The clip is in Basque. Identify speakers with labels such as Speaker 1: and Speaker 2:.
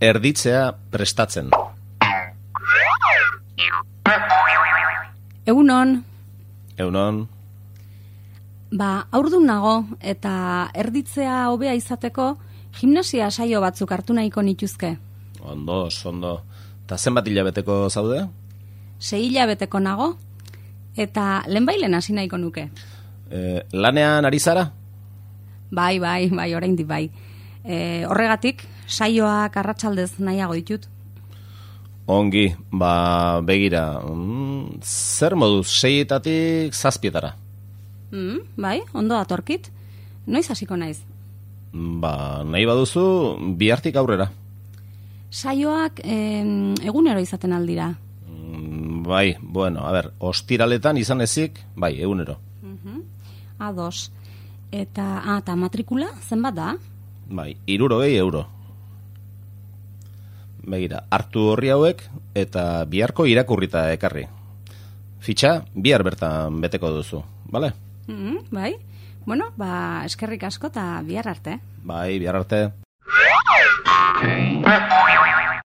Speaker 1: Erditzea prestatzen.
Speaker 2: Egunon,
Speaker 1: Eunon,
Speaker 2: ba, aurdun nago eta erditzea hobea izateko gimnasia saio batzuk hartu nahiko nituzke.
Speaker 1: ondo, ondo. Ta zenbat hilabeteko zaude?
Speaker 2: Sei hilabeteko nago eta lehenbailen hasi nahiko nuke.
Speaker 1: E, lanean ari zara?
Speaker 2: Bai, bai, bai, oraindik bai. E, horregatik, saioak arratsaldez nahiago ditut.
Speaker 1: Ongi, ba, begira, mm, zer moduz, seietatik zazpietara?
Speaker 2: Mm, bai, ondo datorkit. Noiz hasiko naiz?
Speaker 1: Ba, nahi baduzu, bihartik aurrera.
Speaker 2: Saioak em, egunero izaten aldira.
Speaker 1: Mm, bai, bueno, a ber, ostiraletan izan ezik, bai, egunero.
Speaker 2: Ados. Eta, ah, eta matrikula, zenbat da?
Speaker 1: Bai, irurogei euro. Begira, hartu horri hauek eta biharko irakurrita ekarri. Fitxa, bihar bertan beteko duzu, bale?
Speaker 2: Mm, bai. Bueno, ba, eskerrik asko eta bihar arte.
Speaker 1: Bai, bihar arte.